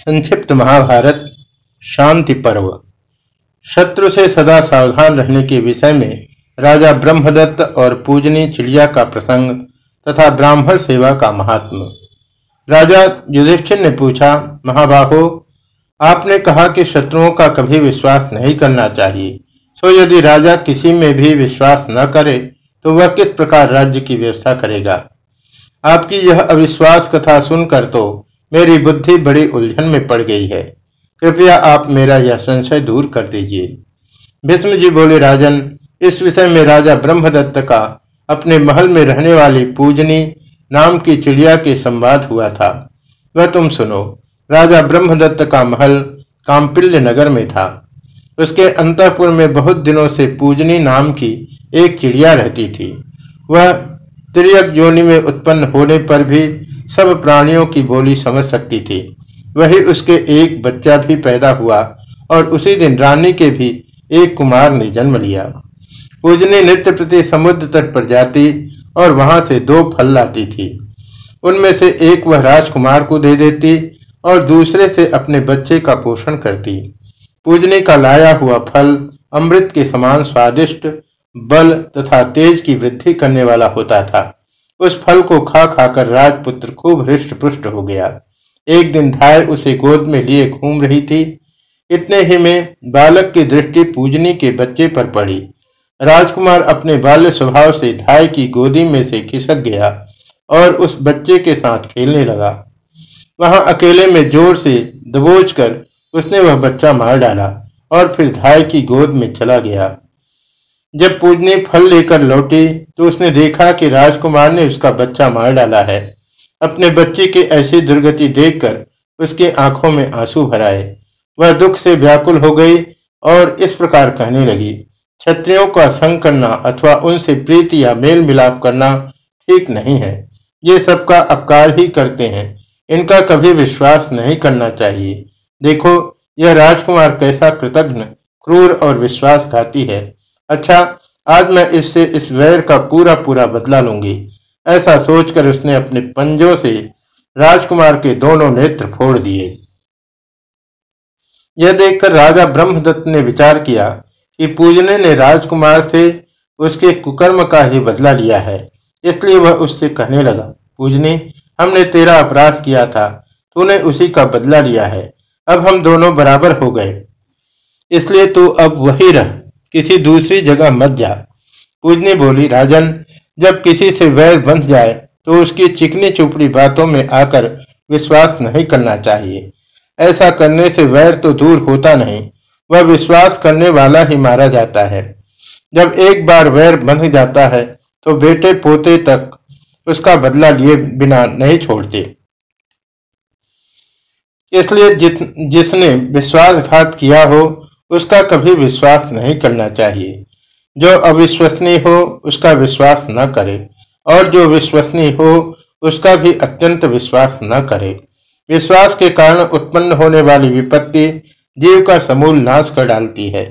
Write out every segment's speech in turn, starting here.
संक्षिप्त महाभारत, शांति पर्व। शत्रु से सदा सावधान रहने के विषय में राजा ब्रह्मदत्त और पूजनी चिड़िया का प्रसंग तथा ब्राह्मण सेवा का महात्मा राजा युधिष्ठिर ने पूछा, महाबाहो, आपने कहा कि शत्रुओं का कभी विश्वास नहीं करना चाहिए। सो यदि राजा किसी में भी विश्वास न करे तो वह किस प्रकार राज्य की व्यवस्था करेगा? आपकी यह अविश्वास कथा सुनकर तो मेरी बुद्धि बड़ी उलझन में पड़ गई है। कृपया आप मेरा यह संशय दूर कर दीजिए। भीष्म जी बोले, राजन, इस विषय में राजा ब्रह्मदत्त का अपने महल में रहने वाली पूजनी नाम की चिड़िया के संवाद हुआ था। वह तुम सुनो, राजा ब्रह्मदत्त का महल काम्पिल्य नगर में था। उसके अंतपुर में बहुत दिनों से पूजनी नाम की एक चिड़िया रहती थी। वह त्रियक योनि में उत्पन्न होने पर भी सब प्राणियों की बोली समझ सकती थी। वही उसके एक बच्चा भी पैदा हुआ और उसी दिन रानी के भी एक कुमार ने जन्म लिया। पूजनी नित्य प्रति समुद्र तट पर जाती और वहाँ से दो फल लाती थी। उनमें से एक वह राजकुमार को दे देती और दूसरे से अपने बच्चे का पोषण करती। पूजने का लाया हुआ फल अमृत के समान स्वादिष्ट, बल तथा तेज की वृद्धि करने वाला होता था। उस फल को खा खाकर राजपुत्र खूब हृष्ट पुष्ट हो गया। एक दिन धाय उसे गोद में लिए घूम रही थी। इतने ही में बालक की दृष्टि पूजनी के बच्चे पर पड़ी। राजकुमार अपने बाल्य स्वभाव से धाय की गोदी में से खिसक गया और उस बच्चे के साथ खेलने लगा। वहाँ अकेले में ज़ोर से दबोच कर उसने वह बच्चा मार डाला और फिर धाय की गोद में चला गया। जब पूजनी फल लेकर लौटी तो उसने देखा कि राजकुमार ने उसका बच्चा मार डाला है। अपने बच्चे की ऐसी दुर्गति देखकर उसकी आँखों में आँसू भराए। वह दुख से व्याकुल हो गई और इस प्रकार कहने लगी, क्षत्रियों का संग करना अथवा उनसे प्रीति या मेल मिलाप करना ठीक नहीं है। ये सबका अपकार ही करते हैं। इनका कभी विश्वास नहीं करना चाहिए। देखो, यह राजकुमार कैसा कृतज्ञ क्रूर और विश्वासघाती है। अच्छा आज मैं इससे इस वैर का पूरा पूरा बदला लूँगी। ऐसा सोचकर उसने अपने पंजों से राजकुमार के दोनों नेत्र फोड़ दिए। यह देखकर राजा ब्रह्मदत्त ने विचार किया कि पूजने ने राजकुमार से उसके कुकर्म का ही बदला लिया है, इसलिए वह उससे कहने लगा, पूजने, हमने तेरा अपराध किया था, तूने उसी का बदला लिया है, अब हम दोनों बराबर हो गए। इसलिए तू अब वही रह। किसी दूसरी जगह मत जा। पूजनी बोली, राजन, जब किसी से वैर बंध जाए तो उसकी चिकनी चुपड़ी बातों में आकर विश्वास नहीं करना चाहिए। ऐसा करने से वैर तो दूर होता नहीं, वह विश्वास करने वाला ही मारा जाता है। जब एक बार वैर बंध जाता है तो बेटे पोते तक उसका बदला लिए बिना नहीं छोड़ते। इसलिए जिसने विश्वासघात किया हो उसका कभी विश्वास नहीं करना चाहिए। जो अविश्वसनीय हो, उसका विश्वास न करे, और जो विश्वसनीय हो, उसका भी अत्यंत विश्वास न करे। विश्वास के कारण उत्पन्न होने वाली विपत्ति जीव का समूल नाश कर डालती है।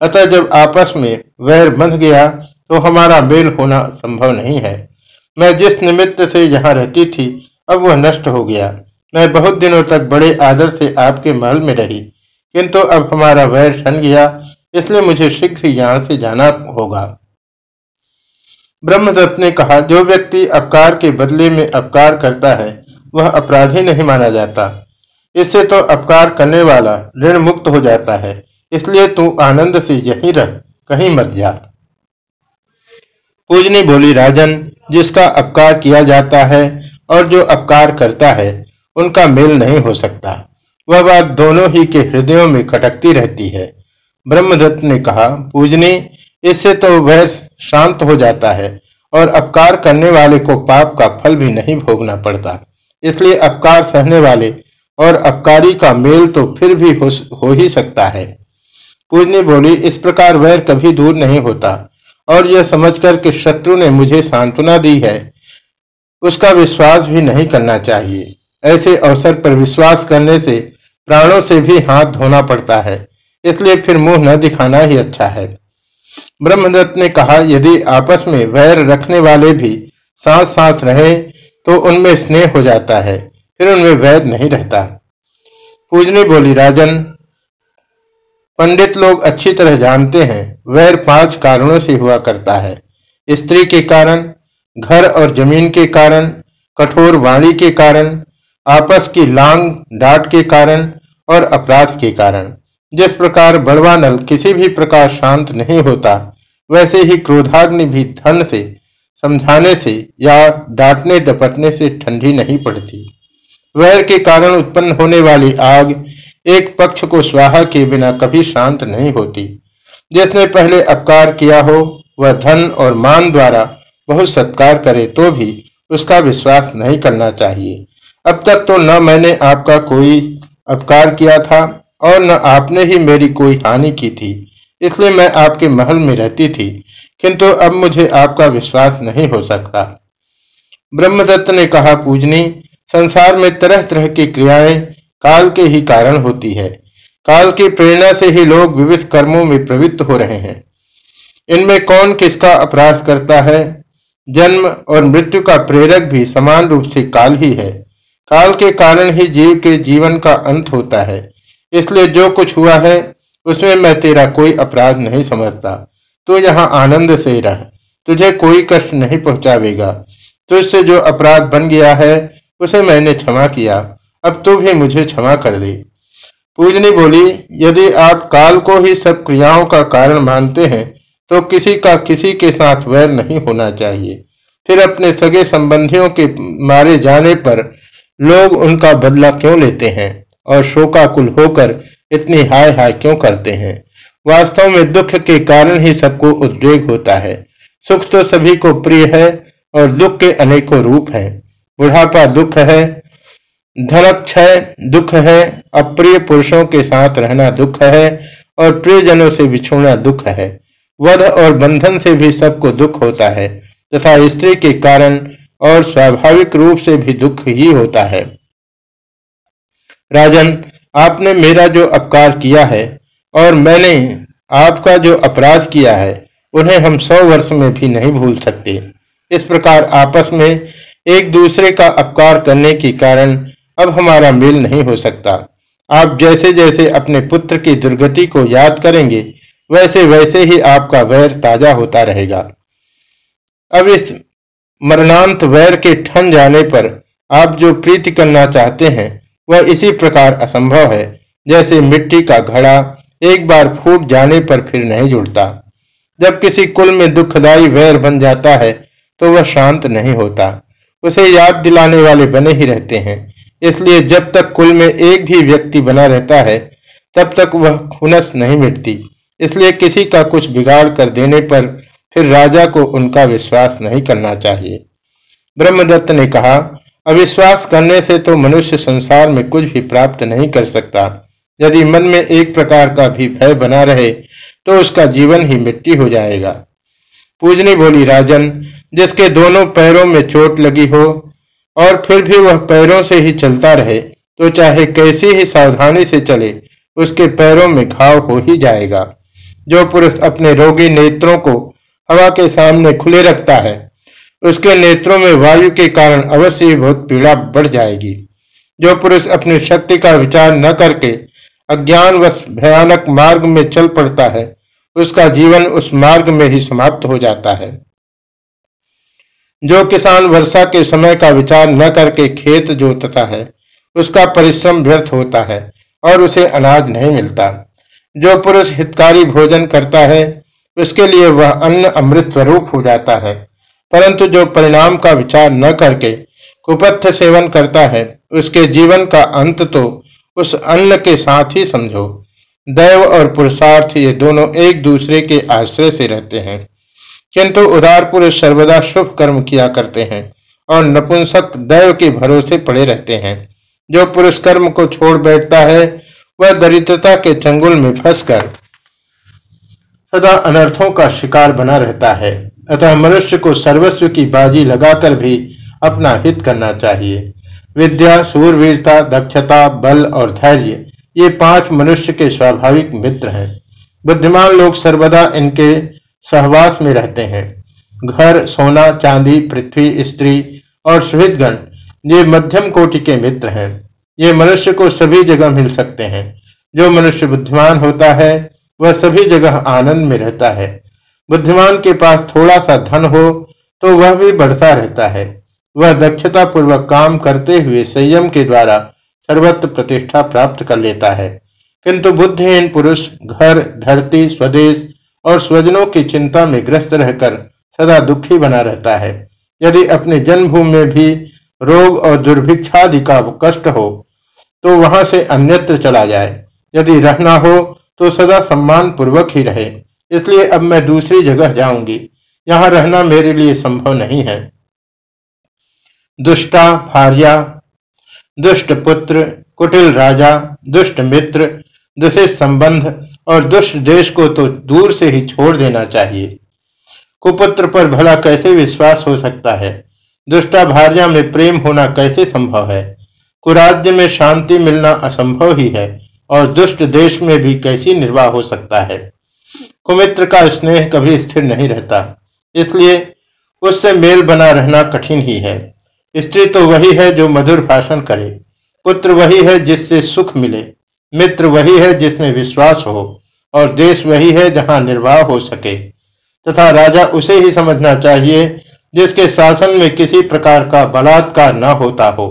अतः जब आपस में वैर बंध गया तो हमारा मेल होना संभव नहीं है। मैं जिस निमित्त से यहाँ रहती थी, अब वह नष्ट हो गया। मैं बहुत दिनों तक बड़े आदर से आपके महल में रही। किंतु अब हमारा वैर ठन गया, इसलिए मुझे शीघ्र यहाँ से जाना होगा। ब्रह्मदत्त ने कहा, जो व्यक्ति अपकार के बदले में अपकार करता है, वह अपराधी नहीं माना जाता। इससे तो अपकार करने वाला ऋण मुक्त हो जाता है, इसलिए तू आनंद से यहीं रह, कहीं मत जा। पूजनी बोली, राजन, जिसका अपकार किया जाता है और जो अपकार करता है, उनका मेल नहीं हो सकता। वह बात दोनों ही के हृदयों में खटकती रहती है। ब्रह्मदत्त ने कहा पूजनी इससे तो वह शांत हो जाता है और अपकार करने वाले को पाप का फल भी नहीं भोगना पड़ता। इसलिए अपकार सहने वाले और अपकारी का मेल तो फिर भी हो, हो ही सकता है। पूजनी बोली इस प्रकार वैर कभी दूर नहीं होता और यह समझकर कि शत्रु ने मुझे सांत्वना दी है उसका विश्वास भी नहीं करना चाहिए। ऐसे अवसर पर विश्वास करने से प्राणों से भी हाथ धोना पड़ता है, इसलिए फिर मुँह न दिखाना ही अच्छा है। ब्रह्मदत्त ने कहा, यदि आपस में वैर रखने वाले भी साथ साथ रहे तो उनमें स्नेह हो जाता है, फिर उनमें वैर नहीं रहता। पूजनी बोली, राजन, पंडित लोग अच्छी तरह जानते हैं, वैर पाँच कारणों से हुआ करता है। स्त्री के कारण, घर और ज़मीन के कारण, कठोर वाणी के कारण, आपस की लांग डांट के कारण और अपराध के कारण। जिस प्रकार बड़वा नल किसी भी प्रकार शांत नहीं होता, वैसे ही क्रोधाग्नि भी धन से, समझाने से या डांटने डपटने से ठंडी नहीं पड़ती। वैर के कारण उत्पन्न होने वाली आग एक पक्ष को स्वाहा के बिना कभी शांत नहीं होती। जिसने पहले अपकार किया हो, वह धन और मान द्वारा बहुत सत्कार करे तो भी उसका विश्वास नहीं करना चाहिए। अब तक तो न मैंने आपका कोई अपकार किया था और न आपने ही मेरी कोई हानि की थी। इसलिए मैं आपके महल में रहती थी, किंतु अब मुझे आपका विश्वास नहीं हो सकता। ब्रह्मदत्त ने कहा, पूजनी, संसार में तरह तरह की क्रियाएँ काल के ही कारण होती है। काल की प्रेरणा से ही लोग विविध कर्मों में प्रवृत्त हो रहे हैं। इनमें कौन किसका अपराध करता है? जन्म और मृत्यु का प्रेरक भी समान रूप से काल ही है। काल के कारण ही जीव के जीवन का अंत होता है। इसलिए जो कुछ हुआ है, उसमें मैं तेरा कोई अपराध नहीं समझता। तू यहाँ आनंद से रह। तुझे कोई कष्ट नहीं पहुंचावेगा। तुझसे जो अपराध बन गया है, उसे मैंने क्षमा किया। अब तू भी मुझे क्षमा कर दे। पूजनी बोली, यदि आप काल को ही सब क्रियाओं का कारण मानते हैं तो किसी का किसी के साथ वैर नहीं होना चाहिए। फिर अपने सगे संबंधियों के मारे जाने पर लोग उनका बदला क्यों लेते हैं और शोकाकुल होकर इतनी हाय हाय क्यों करते हैं? वास्तव में दुख के कारण ही सबको उद्वेग होता है। सुख तो सभी को प्रिय है और दुख के अनेकों रूप हैं। बुढ़ापा दुख है धनक क्षय दुख है, अप्रिय पुरुषों के साथ रहना दुख है और प्रियजनों से बिछोना दुख है। वध और बंधन से भी सबको दुख होता है तथा स्त्री के कारण और स्वाभाविक रूप से भी दुख ही होता है। राजन, आपने मेरा जो अपकार किया है और मैंने आपका जो अपराध किया है, उन्हें हम सौ वर्ष में भी नहीं भूल सकते। इस प्रकार आपस में एक दूसरे का अपकार करने के कारण अब हमारा मेल नहीं हो सकता। आप जैसे जैसे अपने पुत्र की दुर्गति को याद करेंगे वैसे वैसे ही आपका वैर ताज़ा होता रहेगा। अब इस मरणांत वैर के ठन जाने पर आप जो प्रीति करना चाहते हैं, वह इसी प्रकार असंभव है, जैसे मिट्टी का घड़ा एक बार फूट जाने पर फिर नहीं जुड़ता। जब किसी कुल में दुखदाई वैर बन जाता है तो वह शांत नहीं होता। उसे याद दिलाने वाले बने ही रहते हैं। इसलिए जब तक कुल में एक भी व्यक्ति बना रहता है, तब तक वह खुनस नहीं मिटती। इसलिए किसी का कुछ बिगाड़ कर देने पर फिर राजा को उनका विश्वास नहीं करना चाहिए। ब्रह्मदत्त ने कहा, अविश्वास करने से तो मनुष्य संसार में कुछ भी प्राप्त नहीं कर सकता। यदि मन में एक प्रकार का भी भय बना रहे तो उसका जीवन ही मिट्टी हो जाएगा। पूजनी बोली, राजन, जिसके दोनों पैरों में चोट लगी हो, और फिर भी वह पैरों से ही चलता रहे तो चाहे कैसी ही सावधानी से चले, उसके पैरों में घाव हो ही जाएगा। जो पुरुष अपने रोगी नेत्रों को हवा के सामने खुले रखता है। उसके नेत्रों में वायु के कारण अवश्य बहुत पीड़ा बढ़ जाएगी। जो पुरुष अपनी शक्ति का विचार न करके अज्ञानवश भयानक मार्ग में चल पड़ता है, उसका जीवन उस मार्ग में ही समाप्त हो जाता है। जो किसान वर्षा के समय का विचार न करके खेत जोतता है, उसका परिश्रम व्यर्थ होता है और उसे अनाज नहीं मिलता। जो पुरुष हितकारी भोजन करता है उसके लिए वह अन्न अमृत स्वरूप हो जाता है। परंतु जो परिणाम का विचार न करके कुपथ सेवन करता है, उसके जीवन का अंत तो उस अन्न के साथ ही समझो। दैव और पुरुषार्थ ये दोनों एक दूसरे के आश्रय से रहते हैं। किंतु उदार पुरुष सर्वदा शुभ कर्म किया करते हैं और नपुंसक दैव के भरोसे पड़े रहते हैं। जो पुरुष कर्म को छोड़ बैठता है, वह दरिद्रता के चंगुल में फंसकर सदा अनर्थों का शिकार बना रहता है। अतः मनुष्य को सर्वस्व की बाजी लगाकर भी अपना हित करना चाहिए। विद्या सूरवीरता दक्षता, बल और धैर्य, ये पाँच मनुष्य के स्वाभाविक मित्र हैं। बुद्धिमान लोग सर्वदा इनके सहवास में रहते हैं। घर, सोना, चांदी, पृथ्वी, स्त्री और सुहितगण ये मध्यम कोटि के मित्र हैं। ये मनुष्य को सभी जगह मिल सकते हैं। जो मनुष्य बुद्धिमान होता है वह सभी जगह आनंद में रहता है। बुद्धिमान के पास थोड़ा सा धन हो तो वह भी बढ़ता रहता है। वह दक्षता पूर्वक काम करते हुए संयम के द्वारा सर्वत्र प्रतिष्ठा प्राप्त कर लेता है। किंतु बुद्धिहीन पुरुष घर, धरती, स्वदेश और स्वजनों की चिंता में ग्रस्त रहकर सदा दुखी बना रहता है। यदि अपने जन्मभूमि में भी रोग और दुर्भिक्षादि का कष्ट हो तो वहाँ से अन्यत्र चला जाए। यदि रहना हो तो सदा सम्मान पूर्वक ही रहे। इसलिए अब मैं दूसरी जगह जाऊँगी। यहाँ रहना मेरे लिए संभव नहीं है। दुष्टा भार्या, दुष्ट पुत्र, कुटिल राजा, दुष्ट मित्र, दूषित संबंध और दुष्ट देश को तो दूर से ही छोड़ देना चाहिए। कुपुत्र पर भला कैसे विश्वास हो सकता है? दुष्टा भार्या में प्रेम होना कैसे संभव है? कुराज्य में शांति मिलना असंभव ही है। और दुष्ट देश में भी कैसी निर्वाह हो सकता है। कुमित्र का स्नेह कभी स्थिर नहीं रहता, इसलिए उससे मेल बना रहना कठिन ही है। स्त्री तो वही है जो मधुर भाषण करे, पुत्र वही है जिससे सुख मिले, मित्र वही है जिसमें विश्वास हो, और देश वही है जहाँ निर्वाह हो सके। तथा राजा उसे ही समझना चाहिए, जिसके शासन में किसी प्रकार का बलात्कार न होता हो।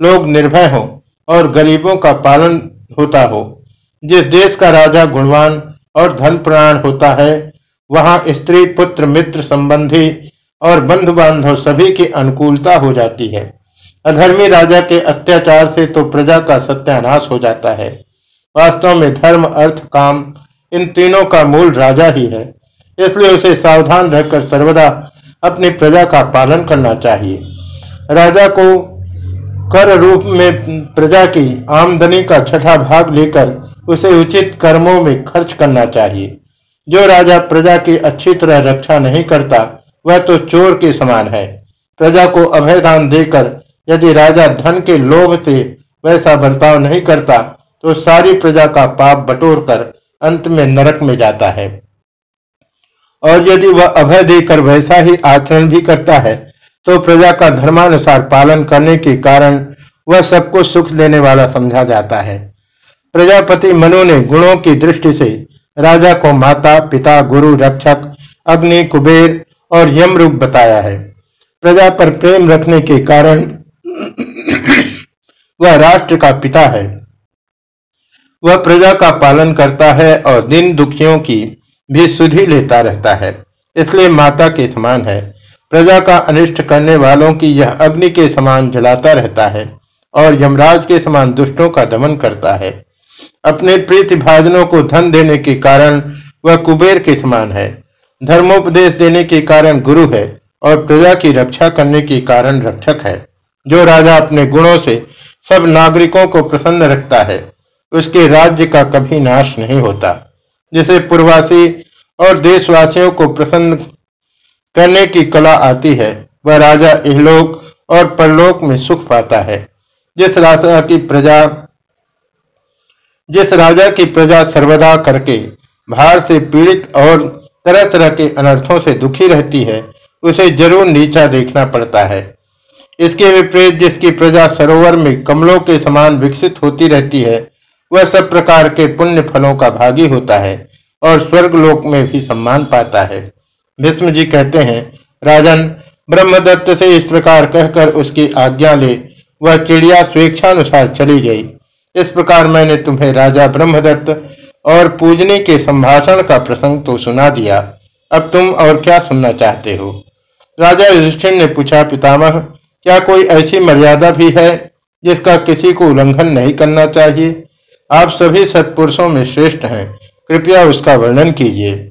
लोग निर्भय हो और गरीबों का पालन होता हो। जिस देश का राजा गुणवान और धन प्राण होता है, वहाँ स्त्री, पुत्र, मित्र संबंधी और बंधु बांधव सभी की अनुकूलता हो जाती है। अधर्मी राजा के अत्याचार से तो प्रजा का सत्यानाश हो जाता है। वास्तव में धर्म, अर्थ, काम, इन तीनों का मूल राजा ही है। इसलिए उसे सावधान रहकर सर्वदा अपनी प्रजा का पालन करना चाहिए। राजा को कर रूप में प्रजा की आमदनी का छठा भाग लेकर उसे उचित कर्मों में खर्च करना चाहिए। जो राजा प्रजा की अच्छी तरह रक्षा नहीं करता, वह तो चोर के समान है। प्रजा को अभयदान देकर यदि राजा धन के लोभ से वैसा बर्ताव नहीं करता तो सारी प्रजा का पाप बटोर कर अंत में नरक में जाता है। और यदि वह अभय देकर वैसा ही आचरण भी करता है तो प्रजा का धर्मानुसार पालन करने के कारण वह सबको सुख देने वाला समझा जाता है। प्रजापति मनु ने गुणों की दृष्टि से राजा को माता, पिता, गुरु, रक्षक, अग्नि, कुबेर और यमरूप बताया है। प्रजा पर प्रेम रखने के कारण वह राष्ट्र का पिता है। वह प्रजा का पालन करता है और दिन दुखियों की भी सुधि लेता रहता है, इसलिए माता के समान है। प्रजा का अनिष्ट करने वालों की यह अग्नि के समान जलाता रहता है और यमराज के समान दुष्टों का दमन करता है। अपने प्रीति भाजनों को धन देने के कारण वह कुबेर के समान है। धर्मोपदेश देने के कारण गुरु है और प्रजा की रक्षा करने के कारण रक्षक है। जो राजा अपने गुणों से सब नागरिकों को प्रसन्न रखता है, उसके राज्य का कभी नाश नहीं होता। जिसे पूर्वासी और देशवासियों को प्रसन्न करने की कला आती है, वह राजा इहलोक और परलोक में सुख पाता है। जिस राजा की प्रजा, जिस राजा की प्रजा सर्वदा करके भार से पीड़ित और तरह तरह के अनर्थों से दुखी रहती है, उसे ज़रूर नीचा देखना पड़ता है। इसके विपरीत जिसकी प्रजा सरोवर में कमलों के समान विकसित होती रहती है, वह सब प्रकार के पुण्य फलों का भागी होता है और स्वर्ग लोक में भी सम्मान पाता है। भीष्म जी कहते हैं, राजन, ब्रह्मदत्त से इस प्रकार कहकर उसकी आज्ञा ले, वह चिड़िया स्वेच्छानुसार चली गई। इस प्रकार मैंने तुम्हें राजा ब्रह्मदत्त और पूजने के संभाषण का प्रसंग तो सुना दिया। अब तुम और क्या सुनना चाहते हो? राजा युधिष्ठिर ने पूछा, पितामह, क्या कोई ऐसी मर्यादा भी है जिसका किसी को उल्लंघन नहीं करना चाहिए? आप सभी सत्पुरुषों में श्रेष्ठ हैं, कृपया उसका वर्णन कीजिए।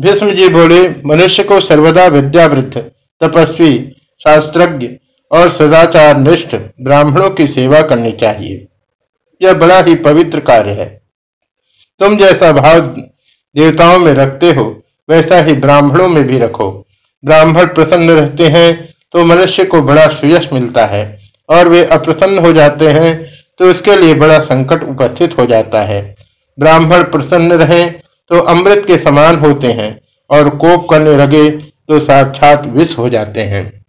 भीष्म जी बोले, मनुष्य को सर्वदा विद्यावृद्ध तपस्वी, शास्त्रज्ञ और सदाचार निष्ठ ब्राह्मणों की सेवा करनी चाहिए। यह बड़ा ही पवित्र कार्य है। तुम जैसा भाव देवताओं में रखते हो, वैसा ही ब्राह्मणों में भी रखो। ब्राह्मण प्रसन्न रहते हैं तो मनुष्य को बड़ा सुयश मिलता है, और वे अप्रसन्न हो जाते हैं तो उसके लिए बड़ा संकट उपस्थित हो जाता है। ब्राह्मण प्रसन्न रहे तो अमृत के समान होते हैं और कोप करने लगे तो साक्षात विष हो जाते हैं।